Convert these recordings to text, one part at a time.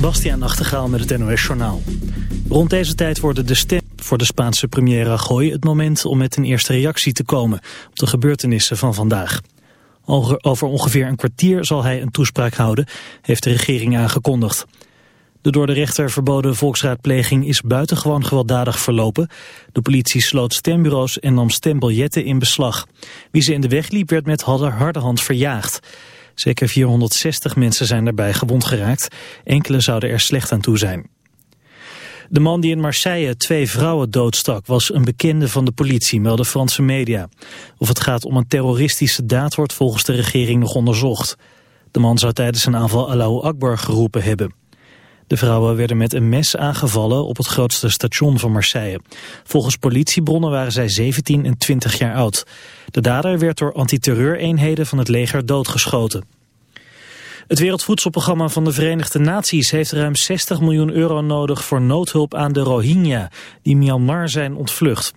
Bastiaan Nachtegaal met het NOS Journaal. Rond deze tijd worden de stem voor de Spaanse premier Rajoy het moment om met een eerste reactie te komen op de gebeurtenissen van vandaag. Over ongeveer een kwartier zal hij een toespraak houden, heeft de regering aangekondigd. De door de rechter verboden volksraadpleging is buitengewoon gewelddadig verlopen. De politie sloot stembureaus en nam stembiljetten in beslag. Wie ze in de weg liep werd met harde hand verjaagd. Zeker 460 mensen zijn daarbij gewond geraakt. Enkele zouden er slecht aan toe zijn. De man die in Marseille twee vrouwen doodstak was een bekende van de politie, melden Franse media. Of het gaat om een terroristische daad wordt volgens de regering nog onderzocht. De man zou tijdens een aanval Allahu Akbar geroepen hebben. De vrouwen werden met een mes aangevallen op het grootste station van Marseille. Volgens politiebronnen waren zij 17 en 20 jaar oud. De dader werd door antiterreureenheden van het leger doodgeschoten. Het Wereldvoedselprogramma van de Verenigde Naties heeft ruim 60 miljoen euro nodig voor noodhulp aan de Rohingya, die Myanmar zijn ontvlucht.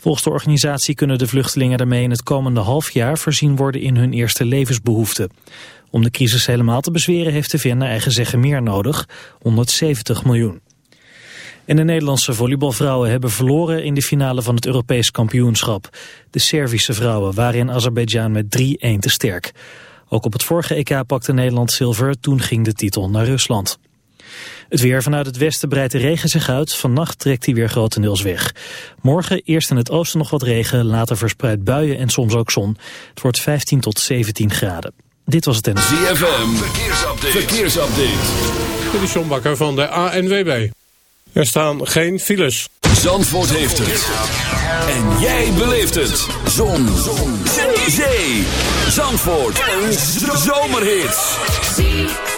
Volgens de organisatie kunnen de vluchtelingen daarmee in het komende half jaar voorzien worden in hun eerste levensbehoeften. Om de crisis helemaal te bezweren heeft de VN naar eigen zeggen meer nodig, 170 miljoen. En de Nederlandse volleybalvrouwen hebben verloren in de finale van het Europees kampioenschap. De Servische vrouwen waren in Azerbeidzjan met 3-1 te sterk. Ook op het vorige EK pakte Nederland zilver, toen ging de titel naar Rusland. Het weer vanuit het westen breidt de regen zich uit. Vannacht trekt hij weer grotendeels weg. Morgen eerst in het oosten nog wat regen, later verspreid buien en soms ook zon. Het wordt 15 tot 17 graden. Dit was het en... ZFM, verkeersupdate. verkeersupdate. Dit is John Bakker van de ANWB. Er staan geen files. Zandvoort heeft het. En jij beleeft het. Zon. Zon. Zee. Zandvoort. Een zomerhit.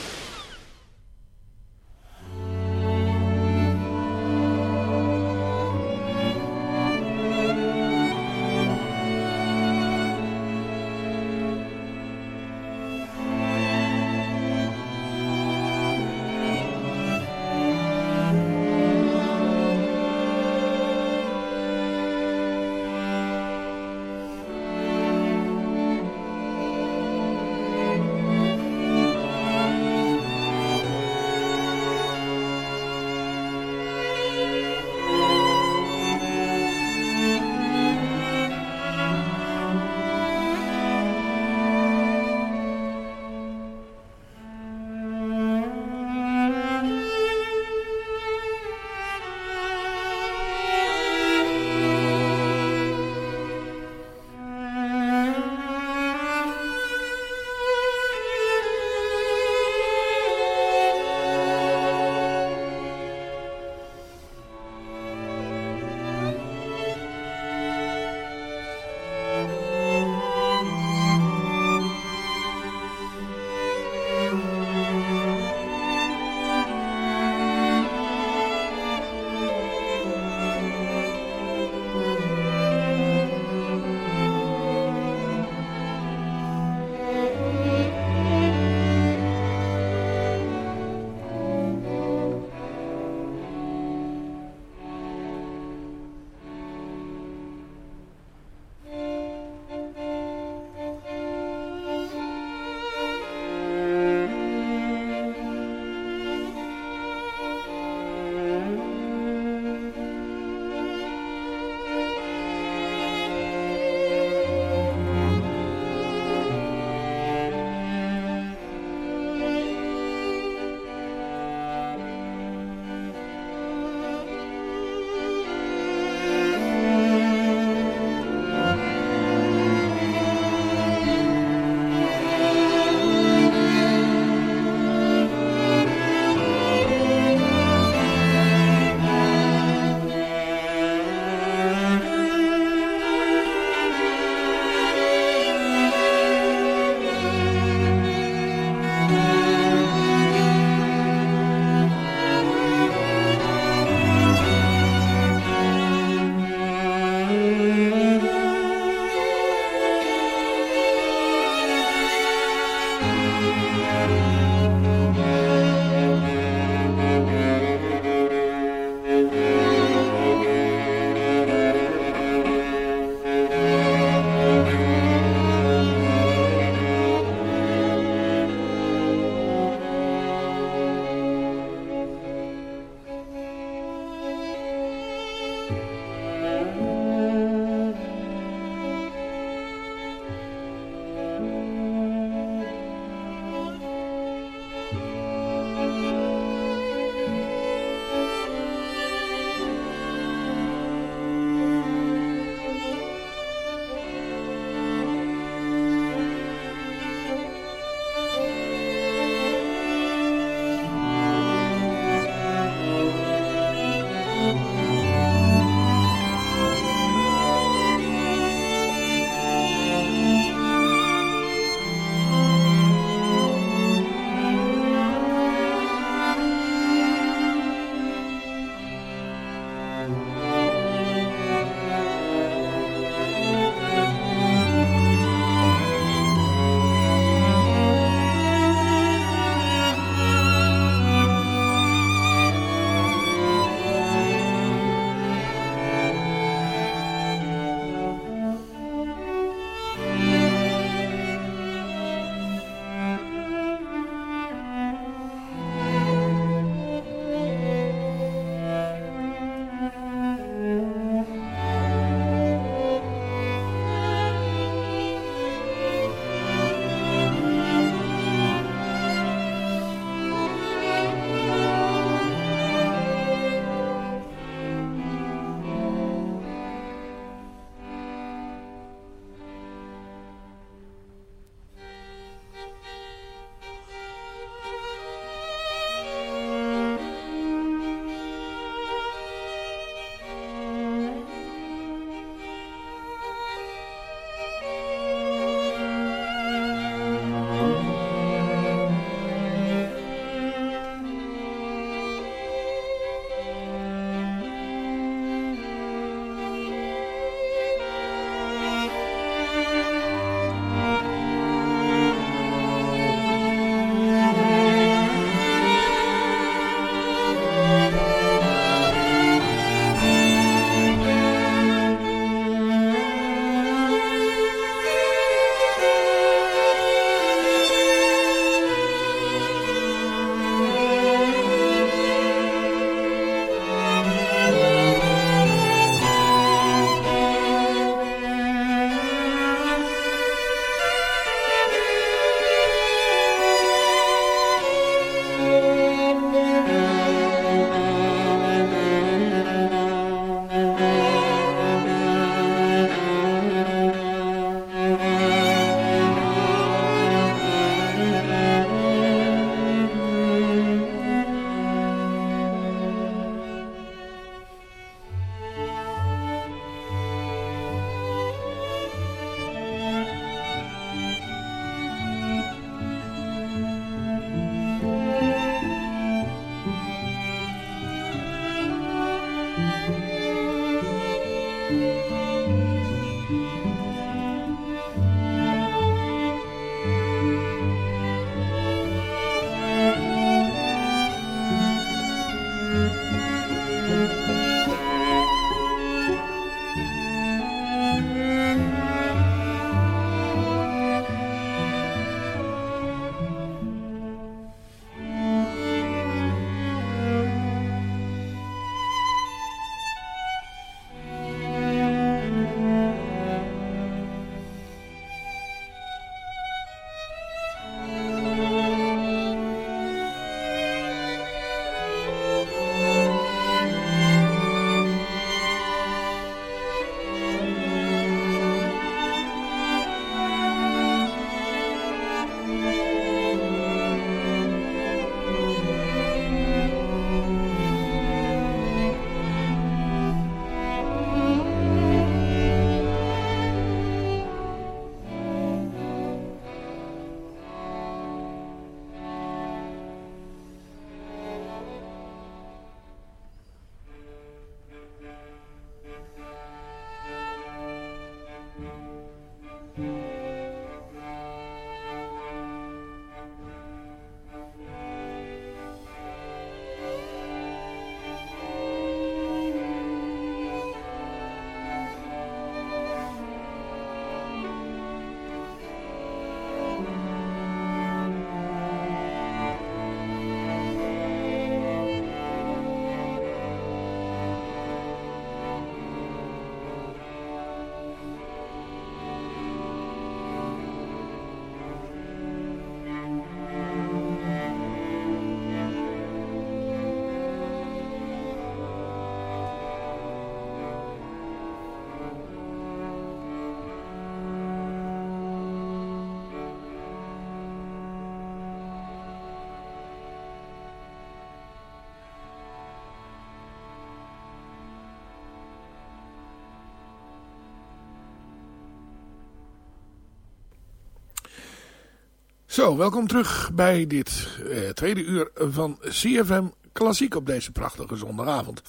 Zo, welkom terug bij dit eh, tweede uur van CFM Klassiek op deze prachtige zondagavond.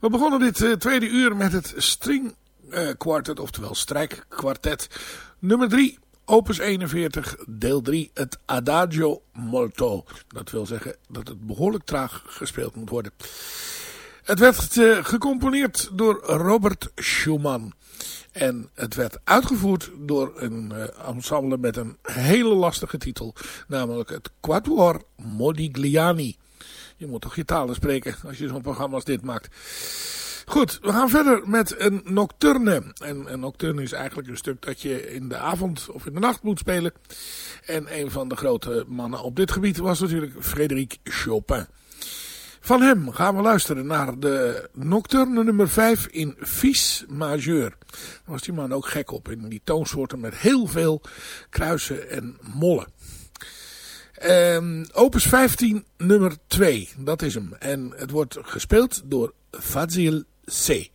We begonnen dit eh, tweede uur met het string eh, quartet, oftewel strijkkwartet, nummer 3, opus 41, deel 3, het Adagio Molto. Dat wil zeggen dat het behoorlijk traag gespeeld moet worden. Het werd gecomponeerd door Robert Schumann. En het werd uitgevoerd door een uh, ensemble met een hele lastige titel. Namelijk het Quatuor Modigliani. Je moet toch je talen spreken als je zo'n programma als dit maakt. Goed, we gaan verder met een nocturne. En een nocturne is eigenlijk een stuk dat je in de avond of in de nacht moet spelen. En een van de grote mannen op dit gebied was natuurlijk Frédéric Chopin. Van hem gaan we luisteren naar de nocturne nummer 5 in Fis majeur. Daar was die man ook gek op. In die toonsoorten met heel veel kruisen en mollen. Um, opus 15 nummer 2. Dat is hem. En het wordt gespeeld door Fazil C.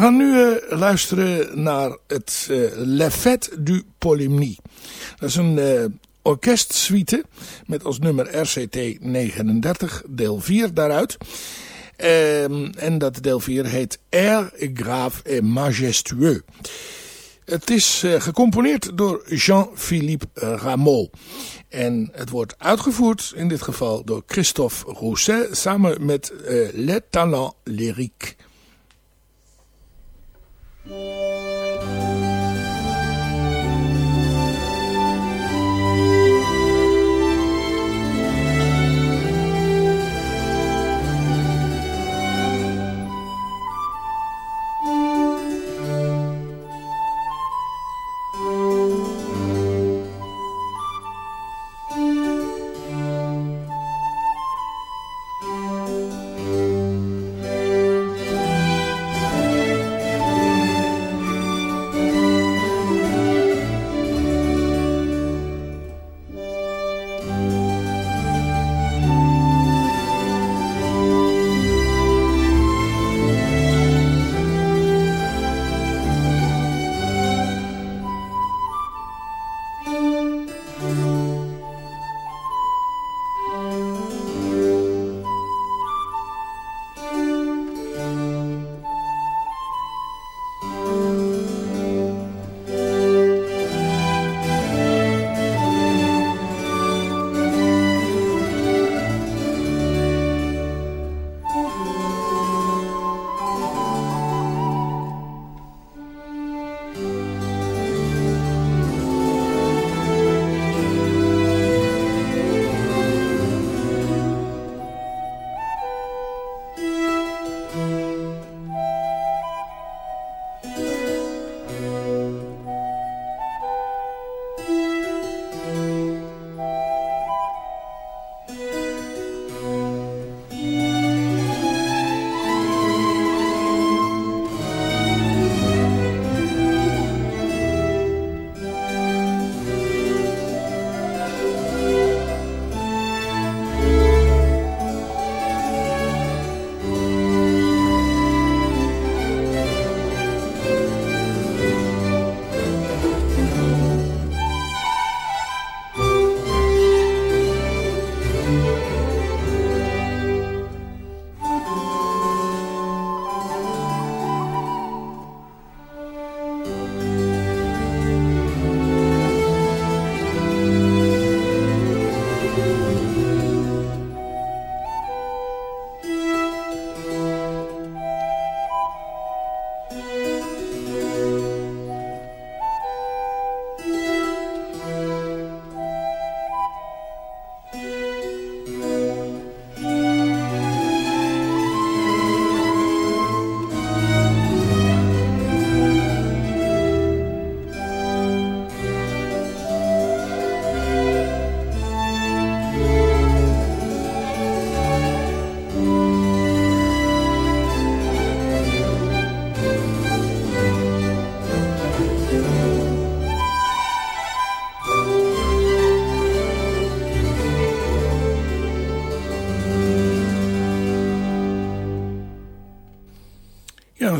gaan nu uh, luisteren naar het uh, Le Fête du Polymnie. Dat is een uh, orkestsuite met als nummer RCT 39, deel 4 daaruit. Um, en dat deel 4 heet Air grave et majestueux. Het is gecomponeerd door Jean-Philippe Rameau. En het wordt uitgevoerd in dit geval door Christophe Rousset samen met Les Talents Lyriques. Ja,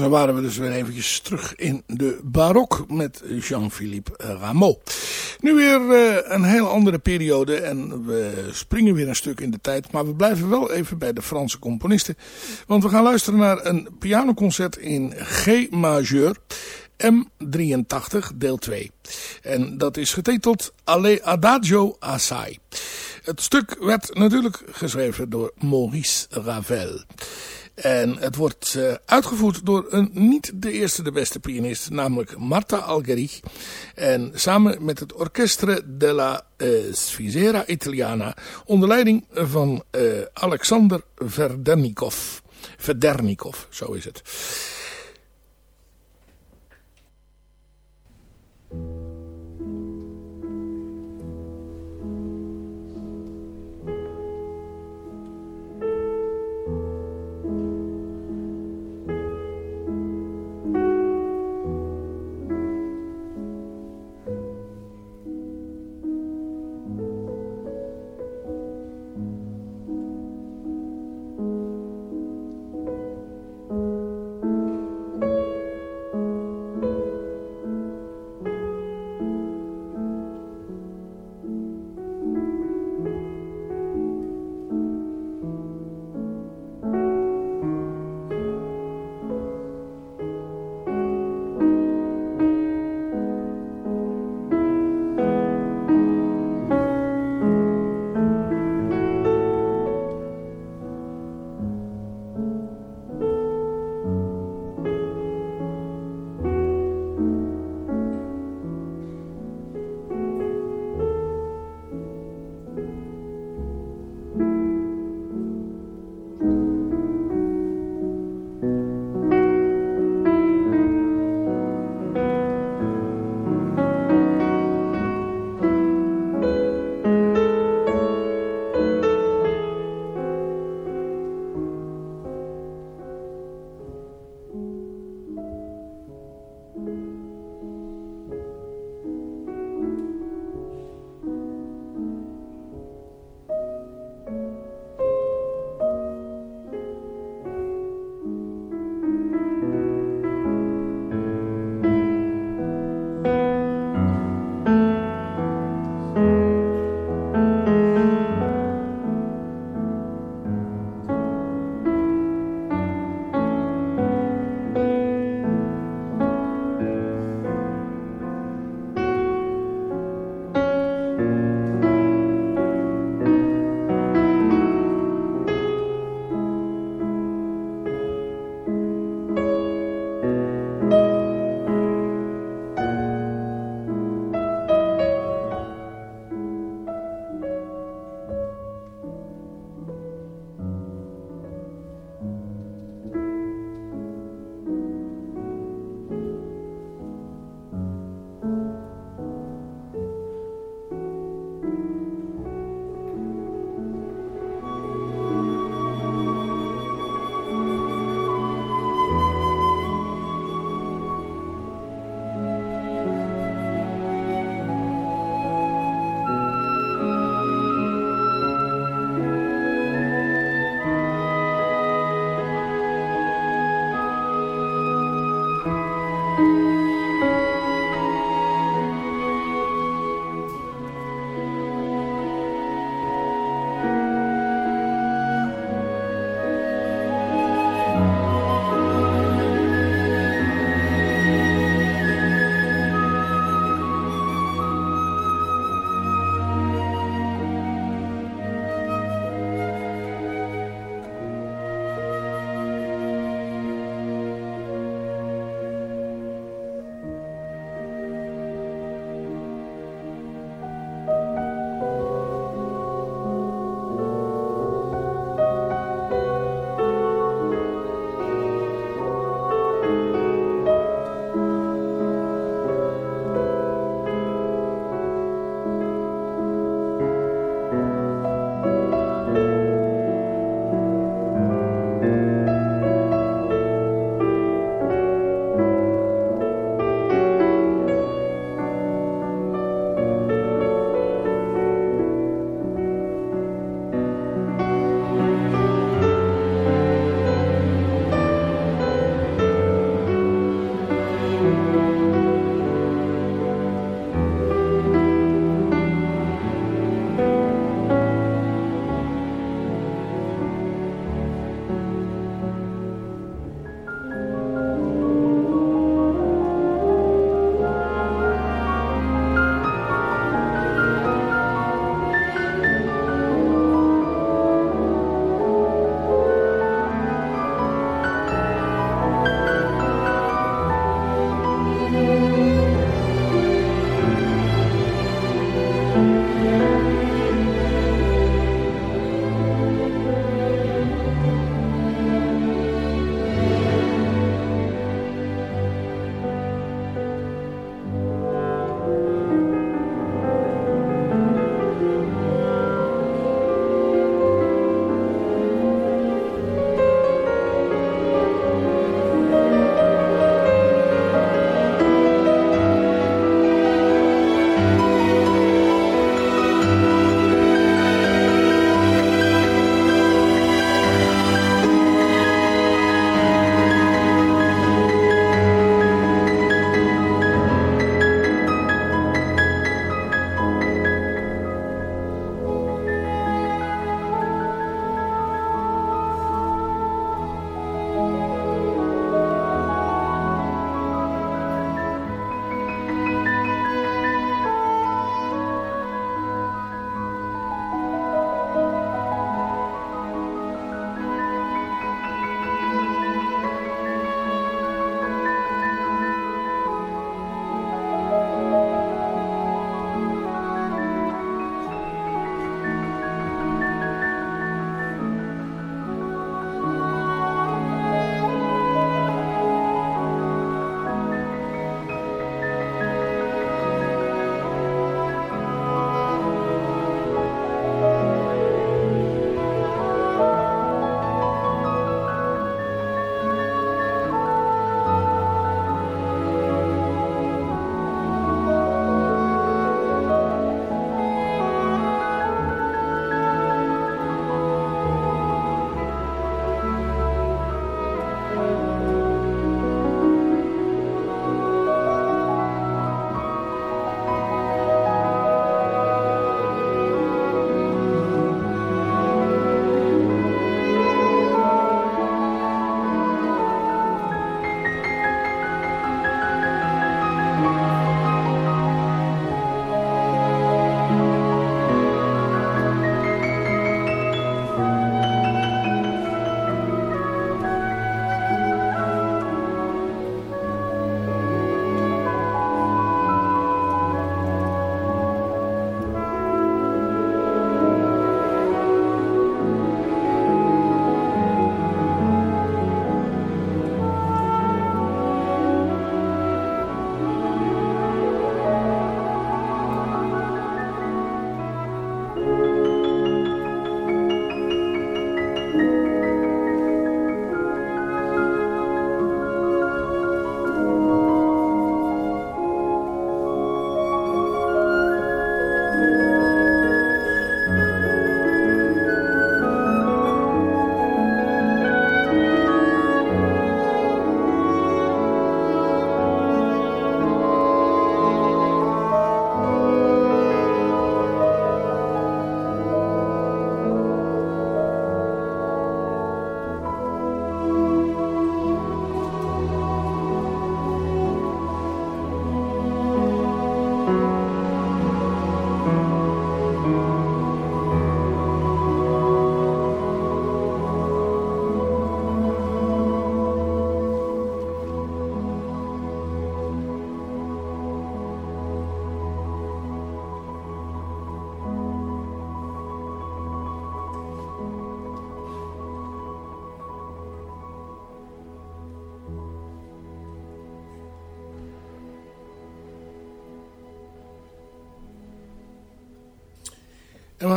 zo waren we dus weer eventjes terug in de barok met Jean-Philippe Rameau. Nu weer uh, een heel andere periode en we springen weer een stuk in de tijd. Maar we blijven wel even bij de Franse componisten. Want we gaan luisteren naar een pianoconcert in G majeur. M83 deel 2. En dat is getiteld Alle Adagio Assai. Het stuk werd natuurlijk geschreven door Maurice Ravel. En het wordt uh, uitgevoerd door een niet de eerste de beste pianist, namelijk Marta Algerich. En samen met het Orchestre della uh, Sfisera Italiana onder leiding van uh, Alexander Verdernikov. Verdernikov, zo is het.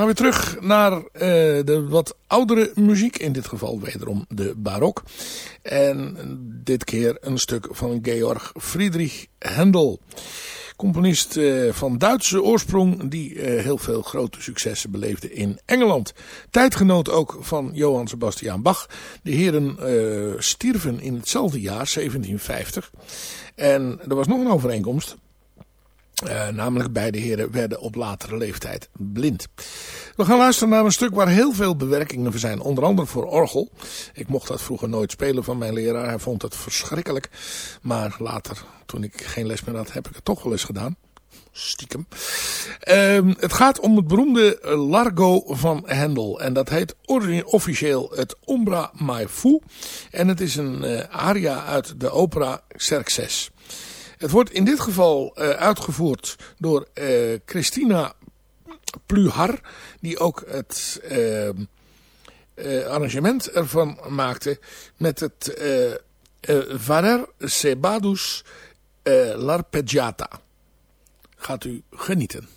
Gaan weer terug naar uh, de wat oudere muziek. In dit geval wederom de barok. En dit keer een stuk van Georg Friedrich Händel. Componist uh, van Duitse oorsprong die uh, heel veel grote successen beleefde in Engeland. Tijdgenoot ook van Johann Sebastian Bach. De heren stierven in hetzelfde jaar, 1750. En er was nog een overeenkomst. Uh, namelijk beide heren werden op latere leeftijd blind. We gaan luisteren naar een stuk waar heel veel bewerkingen voor zijn. Onder andere voor orgel. Ik mocht dat vroeger nooit spelen van mijn leraar. Hij vond het verschrikkelijk. Maar later, toen ik geen les meer had, heb ik het toch wel eens gedaan. Stiekem. Uh, het gaat om het beroemde Largo van Handel. En dat heet officieel het Ombra Mai Fu. En het is een uh, aria uit de opera Xerxes. Het wordt in dit geval eh, uitgevoerd door eh, Christina Pluhar, die ook het ehm, eh, arrangement ervan maakte met het Varer Sebadus Larpeggiata. Gaat u genieten.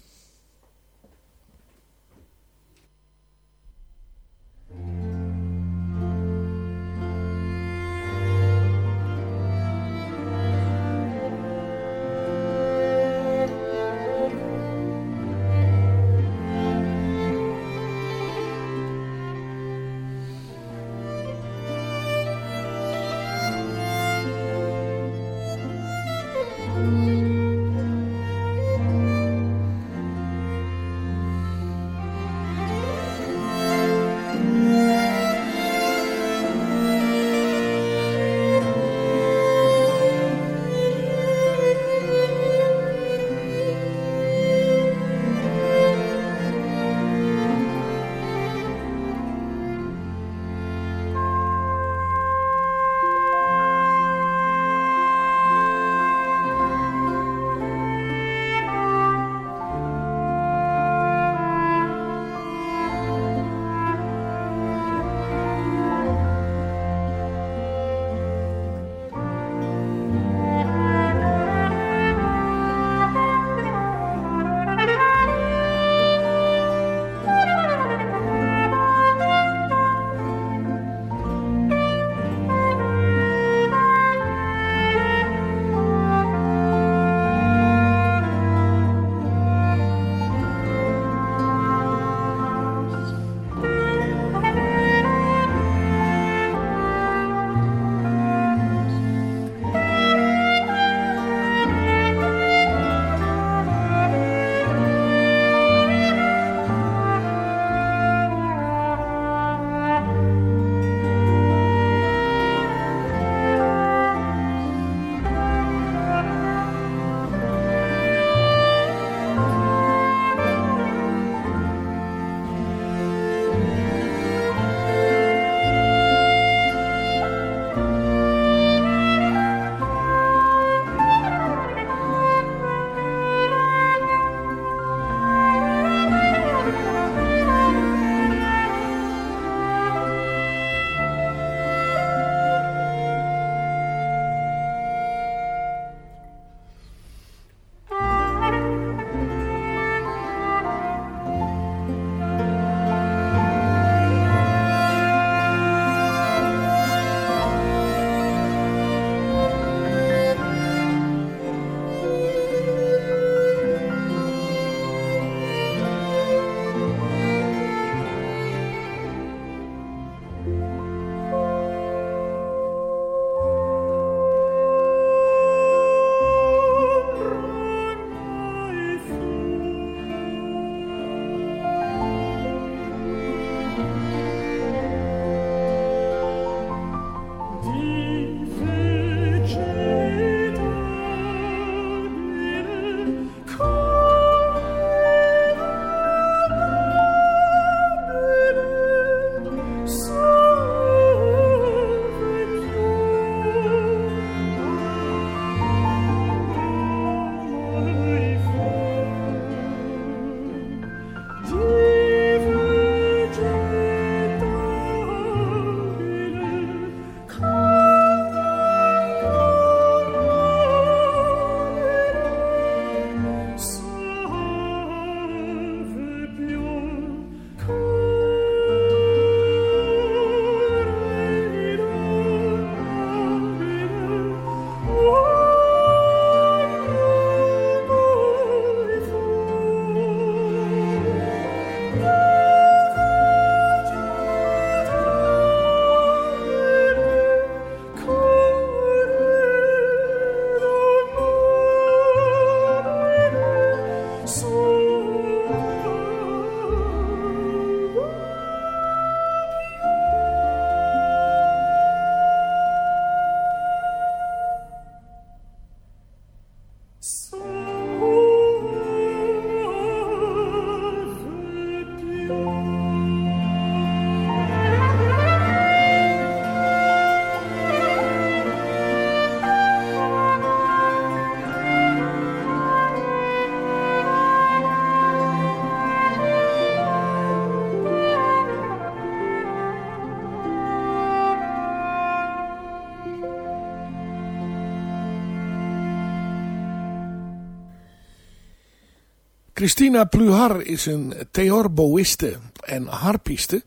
Christina Pluhar is een theorboïste en harpiste.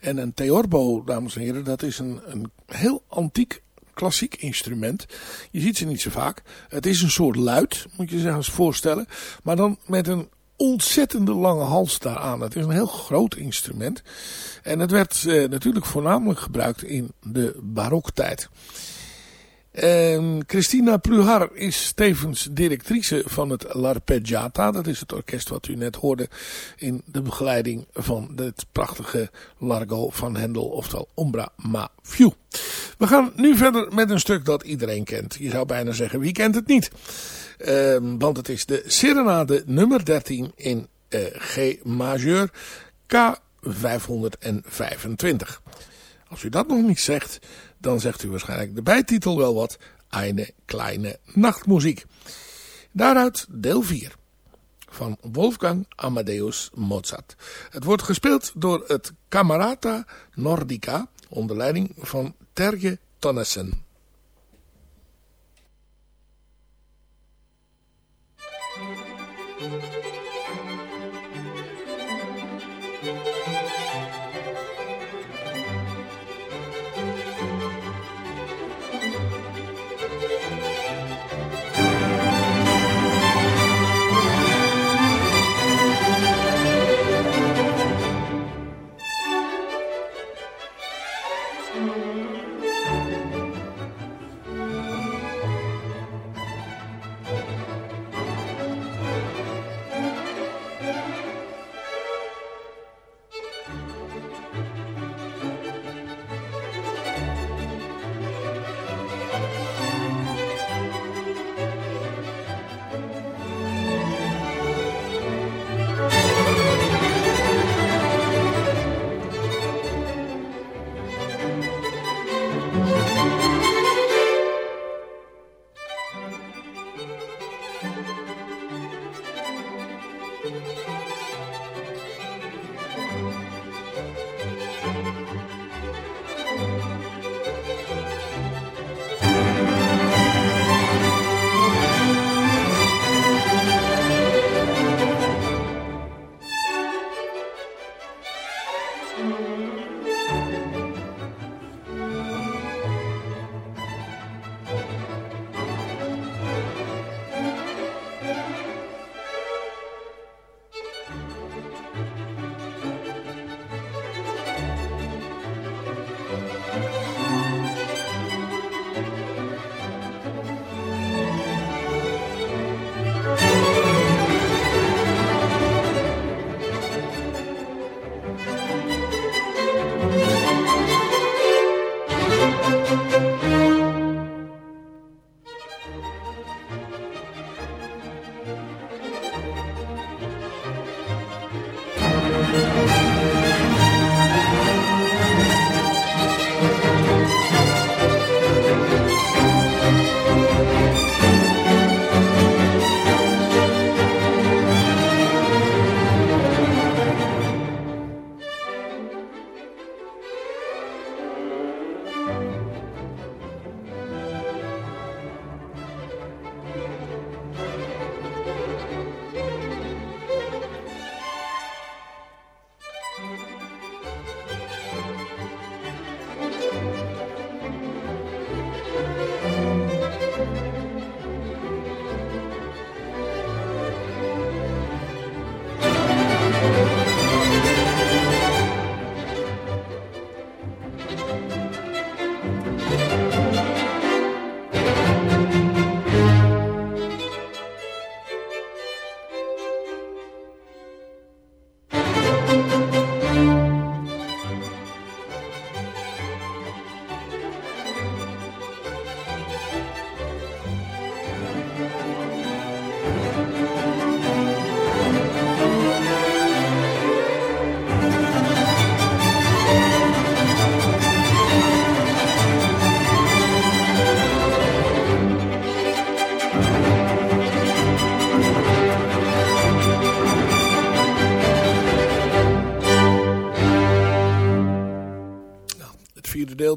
En een theorbo, dames en heren, dat is een, een heel antiek klassiek instrument. Je ziet ze niet zo vaak. Het is een soort luid, moet je zich eens voorstellen. Maar dan met een ontzettende lange hals daaraan. Het is een heel groot instrument. En het werd eh, natuurlijk voornamelijk gebruikt in de baroktijd. En Christina Pluhar is tevens directrice van het L'Arpeggiata. Dat is het orkest wat u net hoorde in de begeleiding van het prachtige Largo van Hendel, oftewel Ombra Ma Fiu. We gaan nu verder met een stuk dat iedereen kent. Je zou bijna zeggen, wie kent het niet? Um, want het is de Serenade nummer 13 in uh, G majeur K 525. Als u dat nog niet zegt, dan zegt u waarschijnlijk de bijtitel wel wat. Eine kleine nachtmuziek. Daaruit deel 4 van Wolfgang Amadeus Mozart. Het wordt gespeeld door het Camerata Nordica onder leiding van Terje Tonnesen.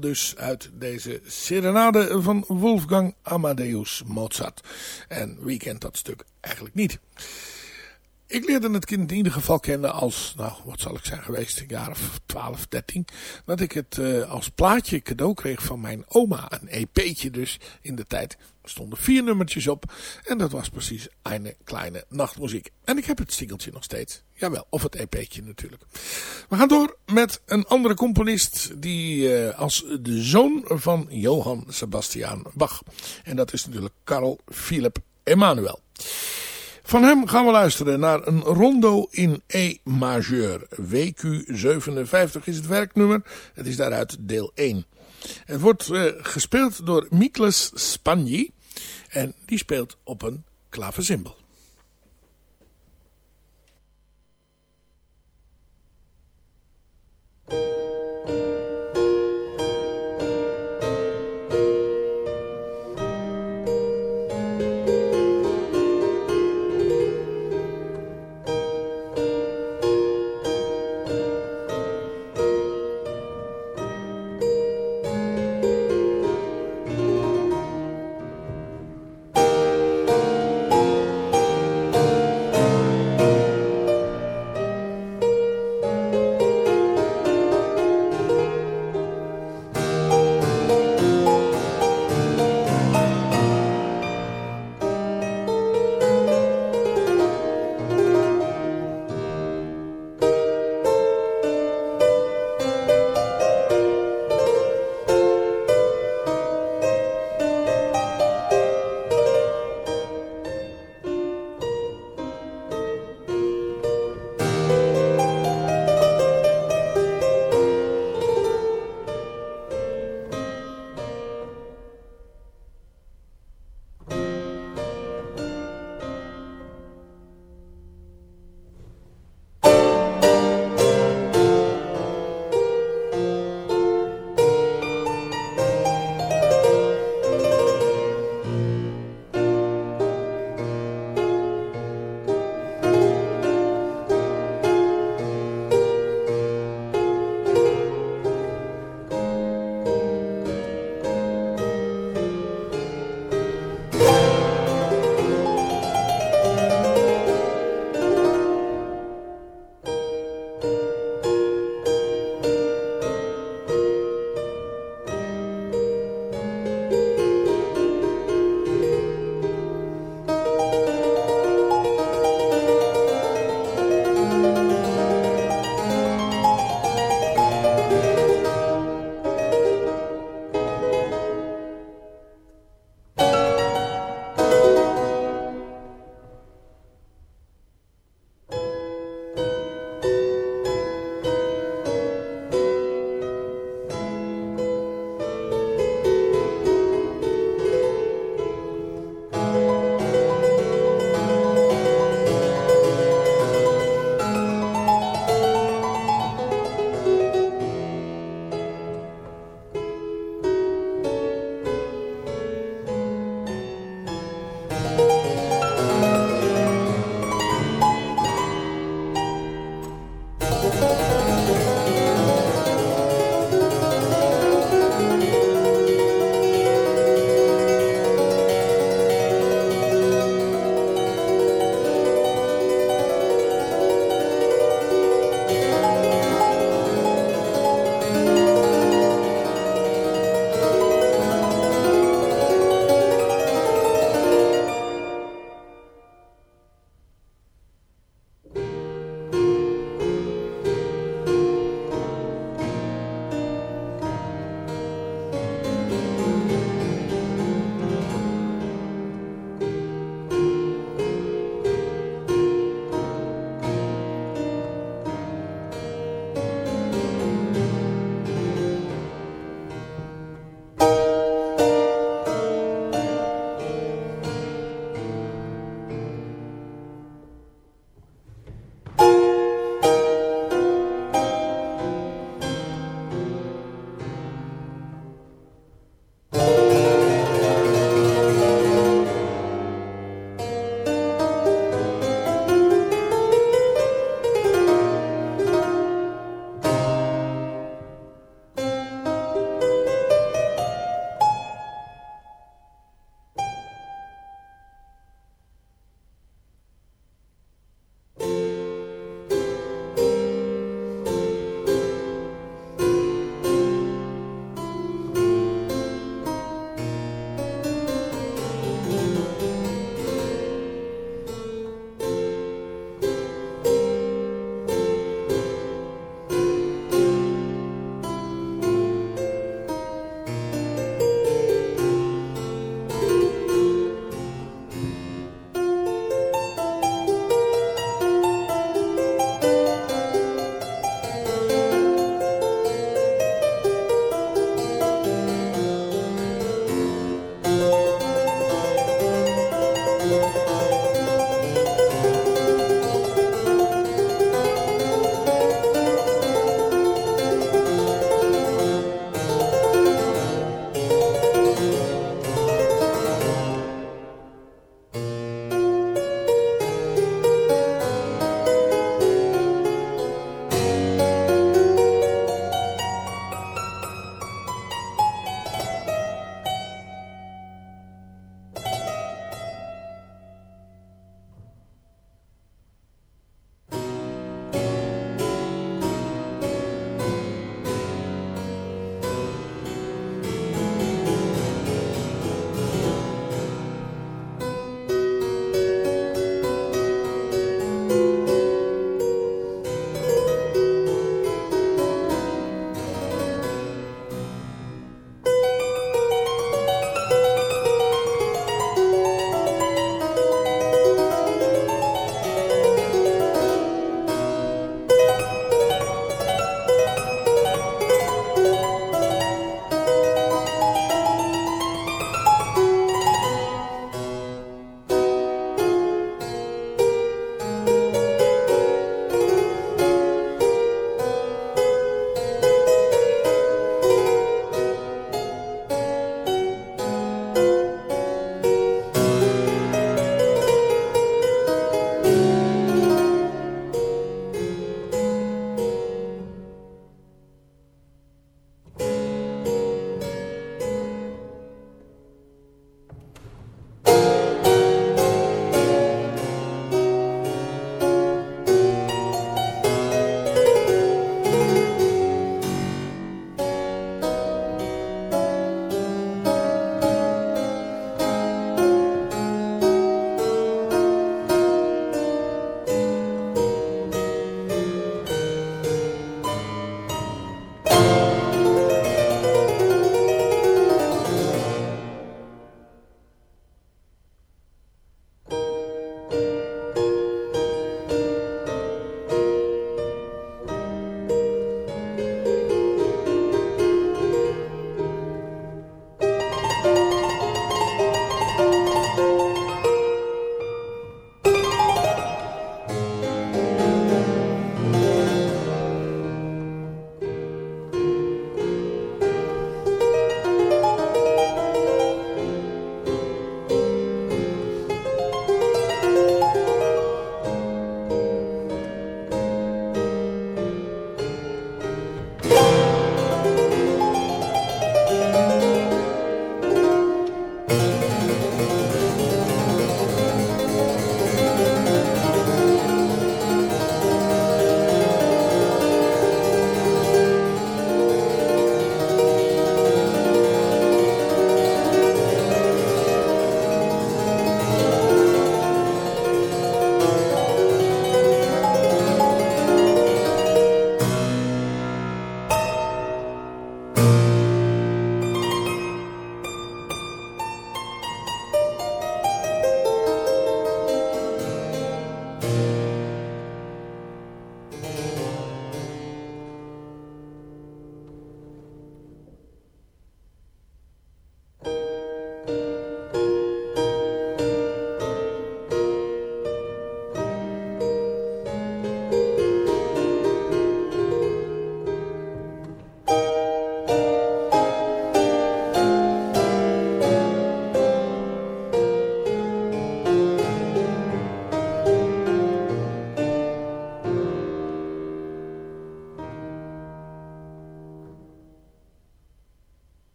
Dus uit deze serenade van Wolfgang Amadeus Mozart. En wie kent dat stuk eigenlijk niet? Ik leerde het kind in ieder geval kennen als, nou wat zal ik zijn geweest, een jaar of 12, 13. Dat ik het uh, als plaatje cadeau kreeg van mijn oma. Een EP'tje dus in de tijd. Stonden vier nummertjes op. En dat was precies een kleine nachtmuziek. En ik heb het singeltje nog steeds. Jawel, of het EP'tje natuurlijk. We gaan door met een andere componist die uh, als de zoon van Johann Sebastian Bach. En dat is natuurlijk Karl Philipp Emanuel. Van hem gaan we luisteren naar een rondo in E majeur. WQ 57 is het werknummer. Het is daaruit deel 1. Het wordt eh, gespeeld door Miklas Spagni. En die speelt op een klaverzimbel.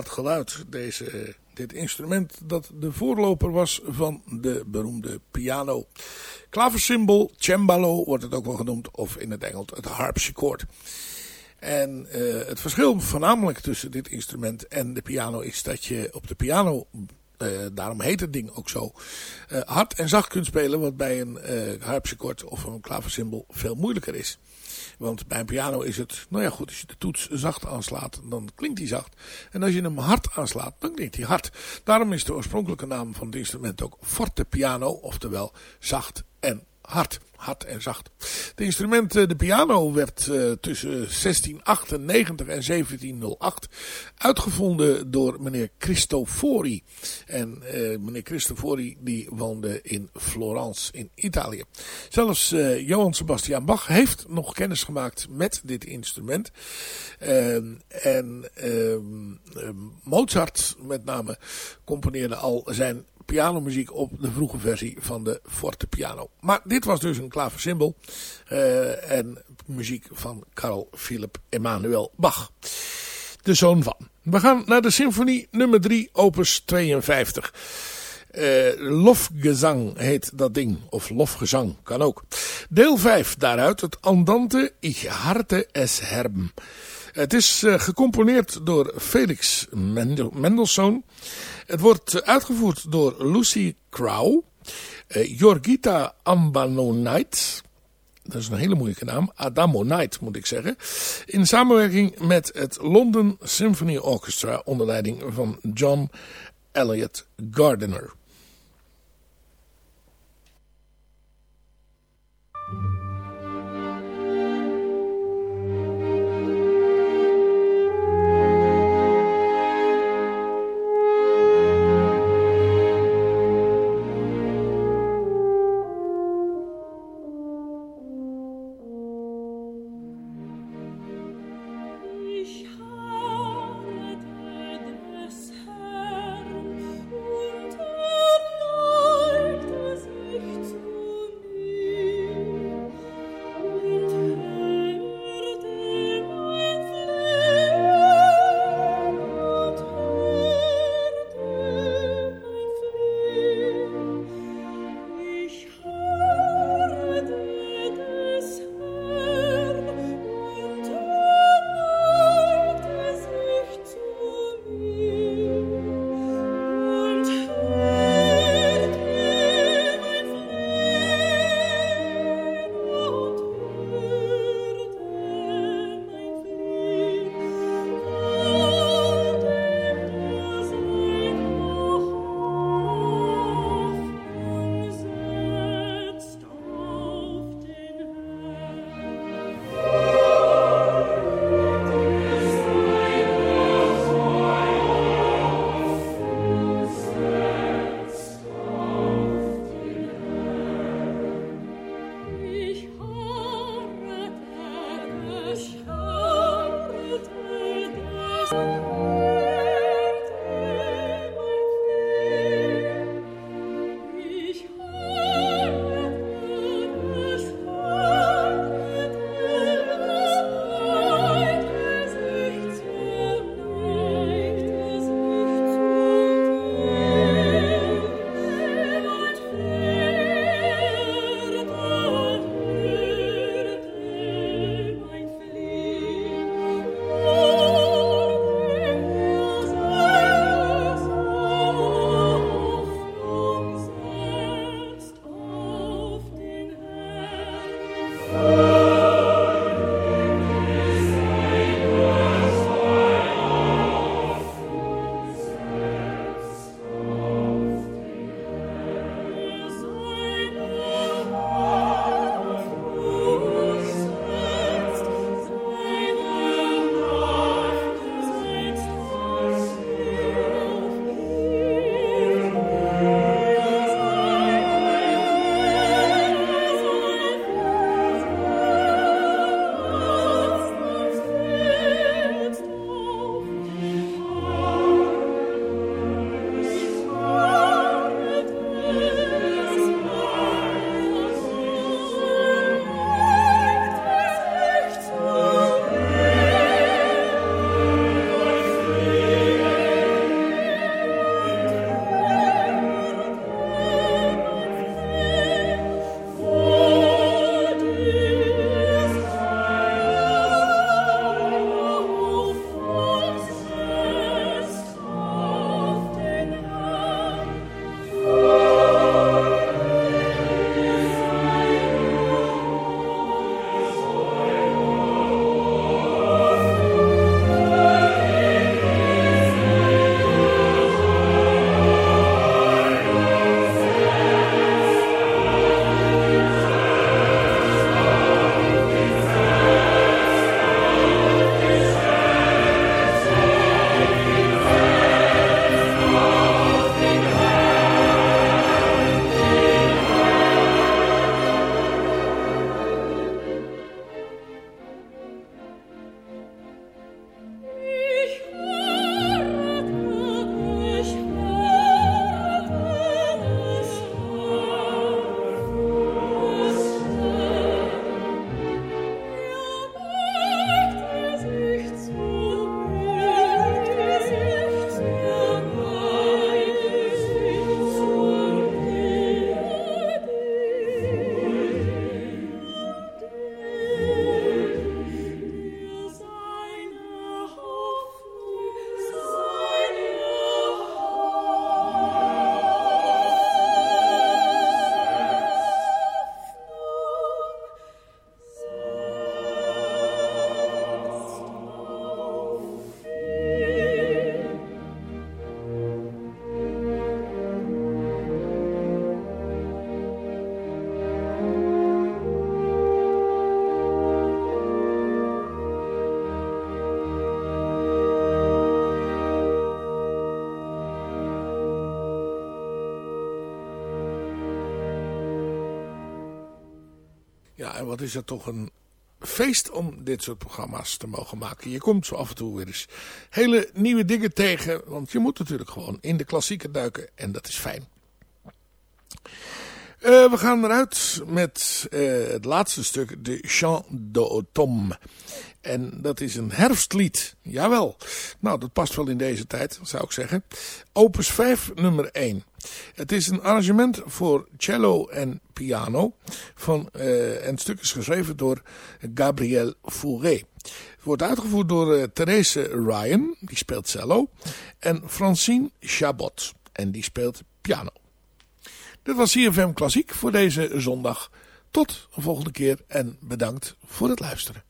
Apart geluid, deze, uh, dit instrument dat de voorloper was van de beroemde piano. Klaversymbol, cembalo wordt het ook wel genoemd, of in het Engels het harpsichord. En uh, het verschil voornamelijk tussen dit instrument en de piano is dat je op de piano uh, daarom heet het ding ook zo. Hard en zacht kunt spelen, wat bij een uh, harpsichord of een klaversymbol veel moeilijker is. Want bij een piano is het, nou ja goed, als je de toets zacht aanslaat, dan klinkt die zacht. En als je hem hard aanslaat, dan klinkt hij hard. Daarom is de oorspronkelijke naam van het instrument ook forte piano, oftewel zacht en hard. Hard en zacht. De instrument, de piano, werd uh, tussen 1698 en 1708 uitgevonden door meneer Cristofori. En uh, meneer Cristofori die woonde in Florence in Italië. Zelfs uh, Johann Sebastian Bach heeft nog kennis gemaakt met dit instrument. en Mozart met name componeerde al zijn pianomuziek op de vroege versie van de fortepiano. Maar dit was dus een klaversymbol uh, en muziek van Carl Philipp Emanuel Bach. De zoon van. We gaan naar de symfonie nummer 3 opus 52. Uh, lofgezang heet dat ding. Of lofgezang, kan ook. Deel 5 daaruit, het Andante Ich harte es herben. Het is uh, gecomponeerd door Felix Mendel Mendelssohn. Het wordt uitgevoerd door Lucy Crow, uh, Jorgita Ambanonite, dat is een hele moeilijke naam, Adamonite moet ik zeggen, in samenwerking met het London Symphony Orchestra onder leiding van John Elliott Gardiner. En wat is het toch een feest om dit soort programma's te mogen maken. Je komt zo af en toe weer eens hele nieuwe dingen tegen. Want je moet natuurlijk gewoon in de klassieken duiken. En dat is fijn. Uh, we gaan eruit met uh, het laatste stuk, de Chant d'automne. En dat is een herfstlied. Jawel. Nou, dat past wel in deze tijd, zou ik zeggen. Opus 5, nummer 1. Het is een arrangement voor cello en piano. Van, uh, en stuk is geschreven door Gabriel Fauré. Het wordt uitgevoerd door uh, Therese Ryan, die speelt cello. En Francine Chabot, en die speelt piano. Dit was CFM Klassiek voor deze zondag. Tot een volgende keer en bedankt voor het luisteren.